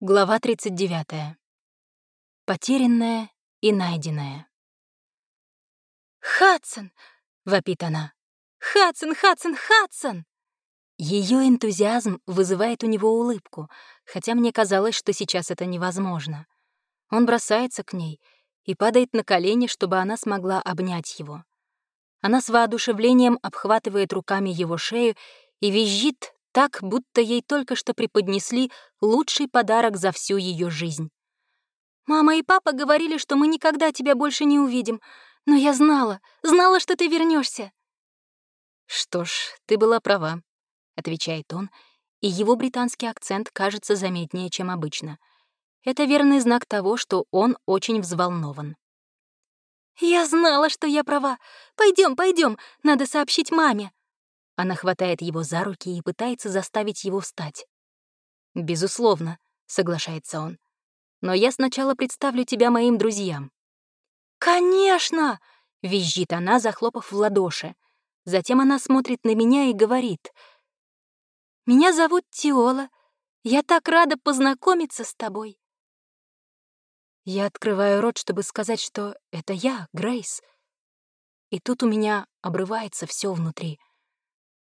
Глава 39. Потерянная и найденная. «Хадсон!» — вопит она. «Хадсон, Хадсон, Хадсон!» Ее энтузиазм вызывает у него улыбку, хотя мне казалось, что сейчас это невозможно. Он бросается к ней и падает на колени, чтобы она смогла обнять его. Она с воодушевлением обхватывает руками его шею и визжит так, будто ей только что преподнесли лучший подарок за всю ее жизнь. «Мама и папа говорили, что мы никогда тебя больше не увидим, но я знала, знала, что ты вернешься. «Что ж, ты была права», — отвечает он, и его британский акцент кажется заметнее, чем обычно. Это верный знак того, что он очень взволнован. «Я знала, что я права. Пойдем, пойдем, надо сообщить маме». Она хватает его за руки и пытается заставить его встать. «Безусловно», — соглашается он. «Но я сначала представлю тебя моим друзьям». «Конечно!» — визжит она, захлопав в ладоши. Затем она смотрит на меня и говорит. «Меня зовут Тиола. Я так рада познакомиться с тобой». Я открываю рот, чтобы сказать, что это я, Грейс. И тут у меня обрывается все внутри —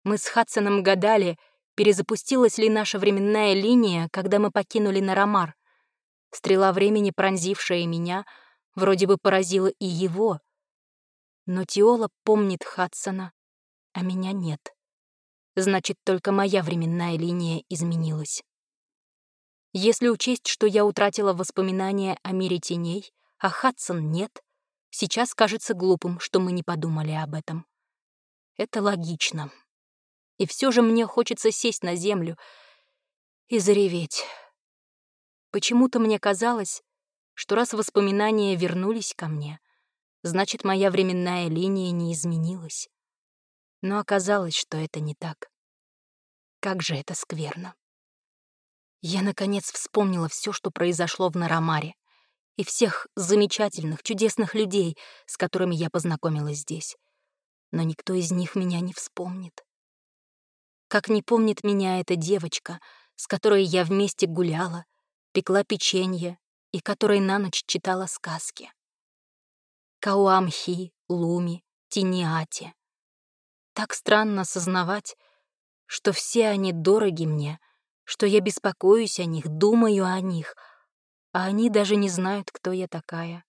мы с Хадсоном гадали, перезапустилась ли наша временная линия, когда мы покинули Нарамар. Стрела времени, пронзившая меня, вроде бы поразила и его. Но Тиола помнит Хадсона, а меня нет. Значит, только моя временная линия изменилась. Если учесть, что я утратила воспоминания о мире теней, а Хадсон нет, сейчас кажется глупым, что мы не подумали об этом. Это логично. И все же мне хочется сесть на землю и зареветь. Почему-то мне казалось, что раз воспоминания вернулись ко мне, значит, моя временная линия не изменилась. Но оказалось, что это не так. Как же это скверно. Я, наконец, вспомнила все, что произошло в Нарамаре, и всех замечательных, чудесных людей, с которыми я познакомилась здесь. Но никто из них меня не вспомнит. Как не помнит меня эта девочка, с которой я вместе гуляла, пекла печенье и которой на ночь читала сказки. Кауамхи, Луми, Тиниати. Так странно сознавать, что все они дороги мне, что я беспокоюсь о них, думаю о них, а они даже не знают, кто я такая.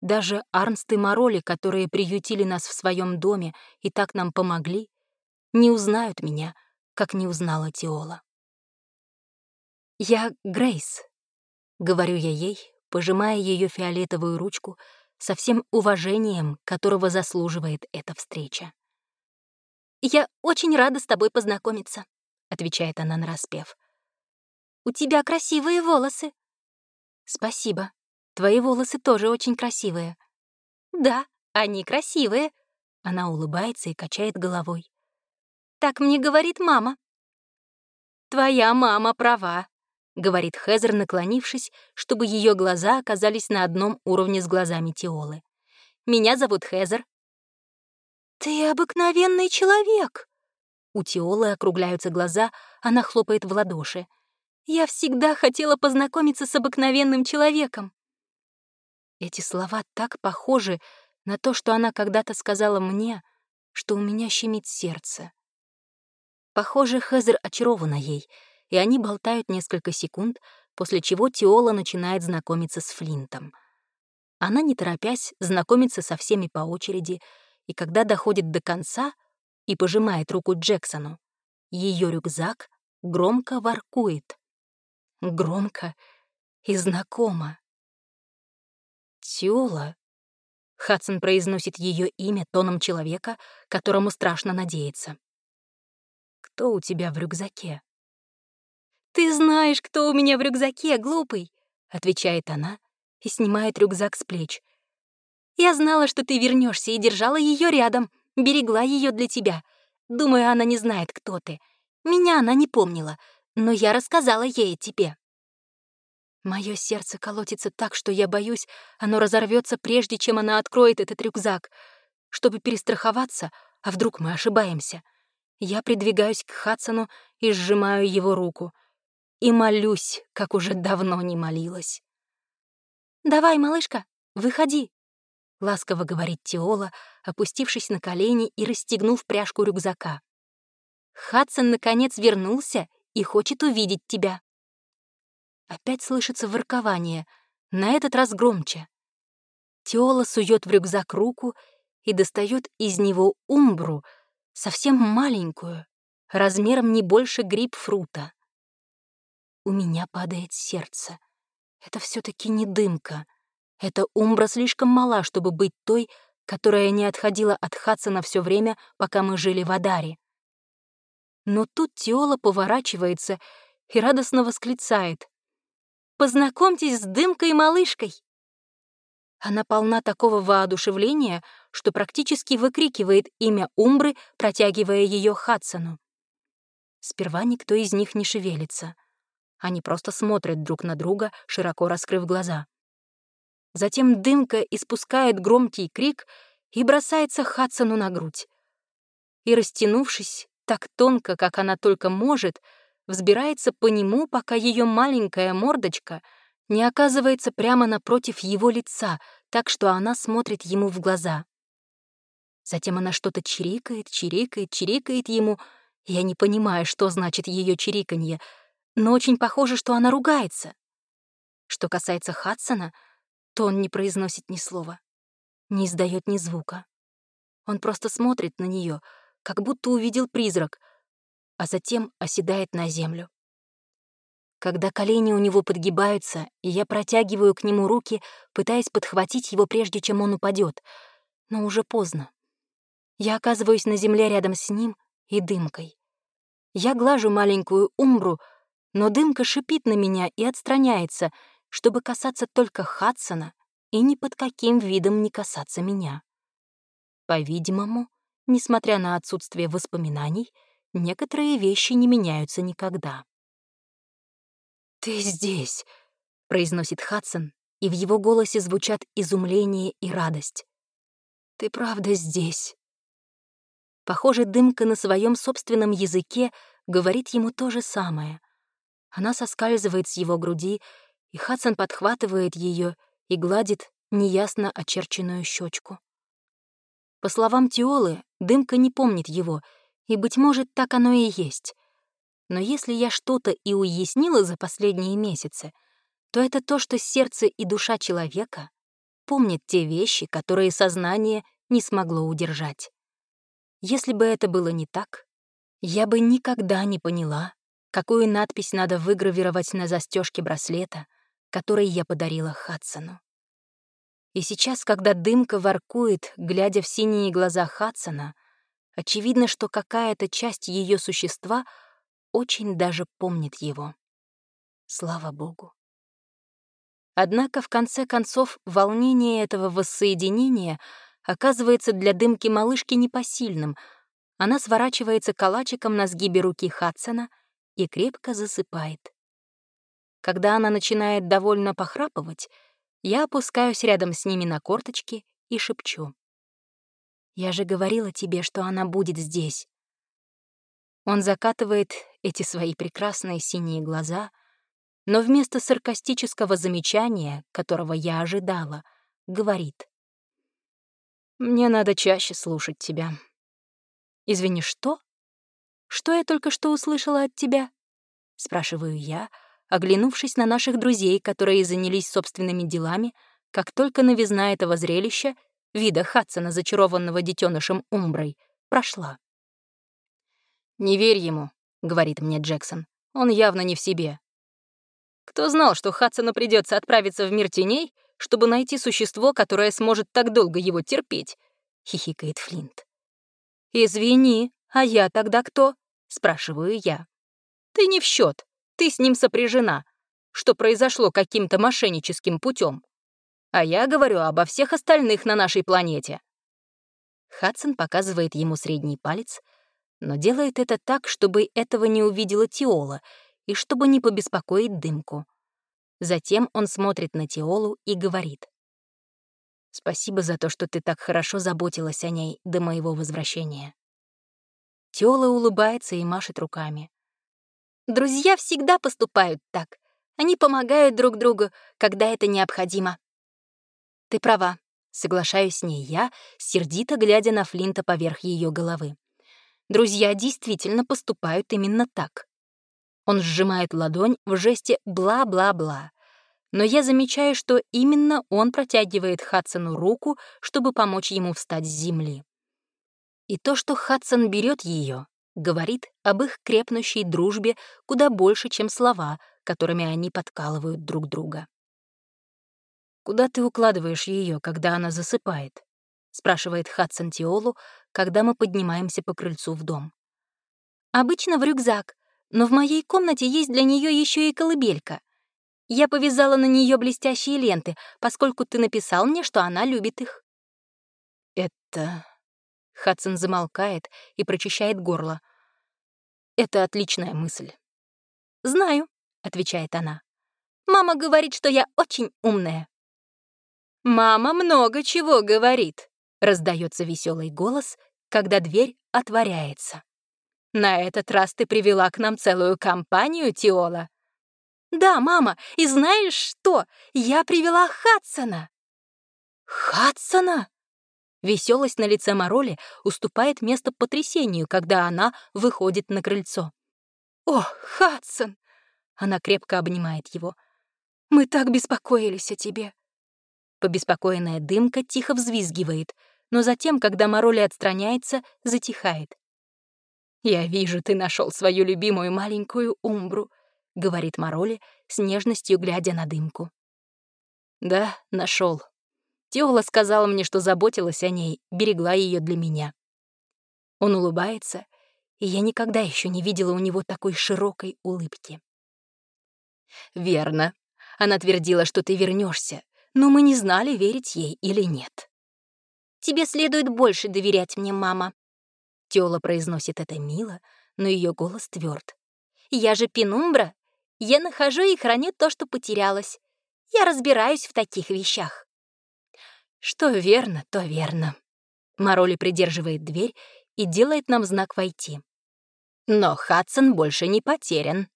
Даже Арнст и Мороли, которые приютили нас в своем доме и так нам помогли, не узнают меня, как не узнала Тиола. «Я Грейс», — говорю я ей, пожимая ее фиолетовую ручку со всем уважением, которого заслуживает эта встреча. «Я очень рада с тобой познакомиться», — отвечает она нараспев. «У тебя красивые волосы». «Спасибо. Твои волосы тоже очень красивые». «Да, они красивые», — она улыбается и качает головой. Так мне говорит мама». «Твоя мама права», — говорит Хезер, наклонившись, чтобы ее глаза оказались на одном уровне с глазами Тиолы. «Меня зовут Хезер». «Ты обыкновенный человек!» У Тиолы округляются глаза, она хлопает в ладоши. «Я всегда хотела познакомиться с обыкновенным человеком». Эти слова так похожи на то, что она когда-то сказала мне, что у меня щемит сердце. Похоже, Хезер очарована ей, и они болтают несколько секунд, после чего Тиола начинает знакомиться с Флинтом. Она, не торопясь, знакомится со всеми по очереди, и когда доходит до конца и пожимает руку Джексону, ее рюкзак громко воркует. Громко и знакомо. «Тиола», — Хадсон произносит ее имя тоном человека, которому страшно надеяться кто у тебя в рюкзаке?» «Ты знаешь, кто у меня в рюкзаке, глупый!» — отвечает она и снимает рюкзак с плеч. «Я знала, что ты вернешься и держала ее рядом, берегла ее для тебя. Думаю, она не знает, кто ты. Меня она не помнила, но я рассказала ей о тебе». Мое сердце колотится так, что я боюсь, оно разорвется, прежде чем она откроет этот рюкзак. Чтобы перестраховаться, а вдруг мы ошибаемся — я придвигаюсь к Хадсону и сжимаю его руку. и молюсь, как уже давно не молилась. «Давай, малышка, выходи», — ласково говорит Теола, опустившись на колени и расстегнув пряжку рюкзака. «Хадсон, наконец, вернулся и хочет увидеть тебя». Опять слышится воркование, на этот раз громче. Теола сует в рюкзак руку и достает из него умбру, совсем маленькую, размером не больше грейпфрута. У меня падает сердце. Это все таки не дымка. Эта умбра слишком мала, чтобы быть той, которая не отходила от Хадсона все время, пока мы жили в Адаре. Но тут Теола поворачивается и радостно восклицает. «Познакомьтесь с дымкой и малышкой!» Она полна такого воодушевления, что практически выкрикивает имя Умбры, протягивая ее Хадсону. Сперва никто из них не шевелится. Они просто смотрят друг на друга, широко раскрыв глаза. Затем дымка испускает громкий крик и бросается Хадсону на грудь. И, растянувшись так тонко, как она только может, взбирается по нему, пока ее маленькая мордочка — не оказывается прямо напротив его лица, так что она смотрит ему в глаза. Затем она что-то чирикает, чирикает, чирикает ему. Я не понимаю, что значит ее чириканье, но очень похоже, что она ругается. Что касается Хадсона, то он не произносит ни слова, не издает ни звука. Он просто смотрит на нее, как будто увидел призрак, а затем оседает на землю. Когда колени у него подгибаются, и я протягиваю к нему руки, пытаясь подхватить его, прежде чем он упадет, но уже поздно. Я оказываюсь на земле рядом с ним и дымкой. Я глажу маленькую умбру, но дымка шипит на меня и отстраняется, чтобы касаться только Хадсона и ни под каким видом не касаться меня. По-видимому, несмотря на отсутствие воспоминаний, некоторые вещи не меняются никогда. «Ты здесь!» — произносит Хадсон, и в его голосе звучат изумление и радость. «Ты правда здесь?» Похоже, дымка на своем собственном языке говорит ему то же самое. Она соскальзывает с его груди, и Хадсон подхватывает ее и гладит неясно очерченную щечку. По словам Тиолы, дымка не помнит его, и, быть может, так оно и есть. Но если я что-то и уяснила за последние месяцы, то это то, что сердце и душа человека помнят те вещи, которые сознание не смогло удержать. Если бы это было не так, я бы никогда не поняла, какую надпись надо выгравировать на застежке браслета, который я подарила Хадсону. И сейчас, когда дымка воркует, глядя в синие глаза Хадсона, очевидно, что какая-то часть ее существа — очень даже помнит его. Слава богу. Однако, в конце концов, волнение этого воссоединения оказывается для дымки малышки непосильным. Она сворачивается калачиком на сгибе руки Хадсона и крепко засыпает. Когда она начинает довольно похрапывать, я опускаюсь рядом с ними на корточки и шепчу. «Я же говорила тебе, что она будет здесь». Он закатывает эти свои прекрасные синие глаза, но вместо саркастического замечания, которого я ожидала, говорит. «Мне надо чаще слушать тебя». «Извини, что? Что я только что услышала от тебя?» — спрашиваю я, оглянувшись на наших друзей, которые занялись собственными делами, как только новизна этого зрелища, вида Хадсона, зачарованного детенышем Умброй, прошла. «Не верь ему», — говорит мне Джексон. «Он явно не в себе». Кто знал, что Хадсону придется отправиться в мир теней, чтобы найти существо, которое сможет так долго его терпеть?» — хихикает Флинт. «Извини, а я тогда кто?» — спрашиваю я. «Ты не в счет, ты с ним сопряжена, что произошло каким-то мошенническим путем. А я говорю обо всех остальных на нашей планете». Хадсон показывает ему средний палец — но делает это так, чтобы этого не увидела Тиола и чтобы не побеспокоить дымку. Затем он смотрит на Тиолу и говорит. «Спасибо за то, что ты так хорошо заботилась о ней до моего возвращения». Тиола улыбается и машет руками. Друзья всегда поступают так. Они помогают друг другу, когда это необходимо. Ты права, соглашаюсь с ней я, сердито глядя на Флинта поверх ее головы. Друзья действительно поступают именно так. Он сжимает ладонь в жесте «бла-бла-бла». Но я замечаю, что именно он протягивает Хадсону руку, чтобы помочь ему встать с земли. И то, что Хадсон берет ее, говорит об их крепнущей дружбе куда больше, чем слова, которыми они подкалывают друг друга. «Куда ты укладываешь ее, когда она засыпает?» — спрашивает Хадсон Тиолу, когда мы поднимаемся по крыльцу в дом. «Обычно в рюкзак, но в моей комнате есть для нее еще и колыбелька. Я повязала на нее блестящие ленты, поскольку ты написал мне, что она любит их». «Это...» Хадсон замолкает и прочищает горло. «Это отличная мысль». «Знаю», — отвечает она. «Мама говорит, что я очень умная». «Мама много чего говорит», — раздается веселый голос, когда дверь отворяется. «На этот раз ты привела к нам целую компанию, Тиола». «Да, мама, и знаешь что? Я привела Хадсона». «Хадсона?» Веселость на лице Мороли уступает место потрясению, когда она выходит на крыльцо. «О, Хадсон!» Она крепко обнимает его. «Мы так беспокоились о тебе». Побеспокоенная дымка тихо взвизгивает, но затем, когда Мороли отстраняется, затихает. «Я вижу, ты нашел свою любимую маленькую Умбру», — говорит Мороли, с нежностью глядя на дымку. «Да, нашел. Теола сказала мне, что заботилась о ней, берегла ее для меня». Он улыбается, и я никогда еще не видела у него такой широкой улыбки. «Верно. Она твердила, что ты вернешься, но мы не знали, верить ей или нет. «Тебе следует больше доверять мне, мама». Тёла произносит это мило, но ее голос тверд. «Я же Пенумбра. Я нахожу и храню то, что потерялось. Я разбираюсь в таких вещах». Что верно, то верно. Мароли придерживает дверь и делает нам знак «Войти». Но Хадсон больше не потерян.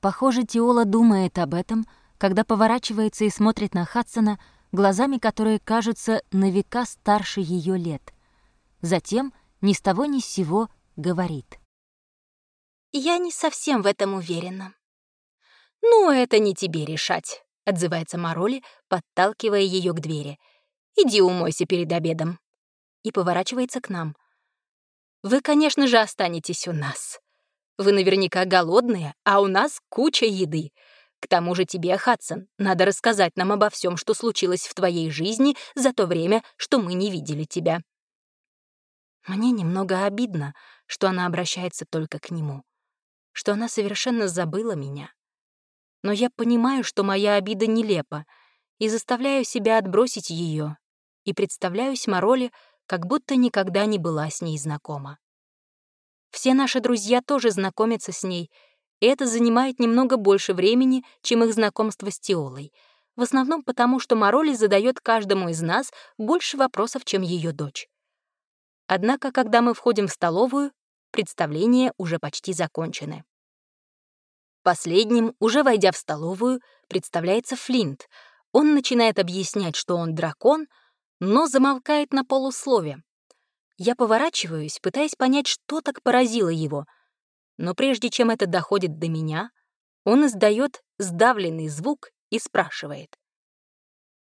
Похоже, Тиола думает об этом — когда поворачивается и смотрит на Хадсона глазами, которые кажутся на века старше ее лет. Затем ни с того ни с сего говорит. «Я не совсем в этом уверена». «Ну, это не тебе решать», — отзывается Мароли, подталкивая ее к двери. «Иди умойся перед обедом». И поворачивается к нам. «Вы, конечно же, останетесь у нас. Вы наверняка голодные, а у нас куча еды. К тому же тебе, Хадсон, надо рассказать нам обо всем, что случилось в твоей жизни за то время, что мы не видели тебя». Мне немного обидно, что она обращается только к нему, что она совершенно забыла меня. Но я понимаю, что моя обида нелепа, и заставляю себя отбросить ее, и представляюсь Мороле, как будто никогда не была с ней знакома. Все наши друзья тоже знакомятся с ней — это занимает немного больше времени, чем их знакомство с Теолой, в основном потому, что Мароли задает каждому из нас больше вопросов, чем ее дочь. Однако, когда мы входим в столовую, представления уже почти закончены. Последним, уже войдя в столовую, представляется Флинт. Он начинает объяснять, что он дракон, но замолкает на полуслове. Я поворачиваюсь, пытаясь понять, что так поразило его — но прежде чем это доходит до меня, он издает сдавленный звук и спрашивает.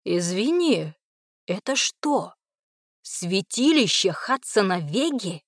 «Извини, это что, святилище Хадсона Веги?»